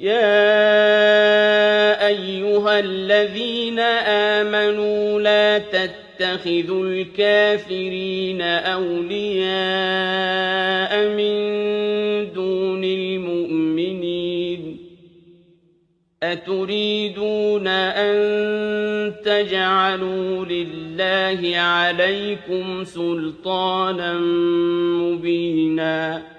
يَا أَيُّهَا الَّذِينَ آمَنُوا لَا تَتَّخِذُوا الْكَافِرِينَ أَوْلِيَاءَ مِن دُونِ الْمُؤْمِنِينَ ۚ أَتُرِيدُونَ أَن تَجْعَلُوا لِلَّهِ عَلَيْكُمْ سُلْطَانًا مُّبِينًا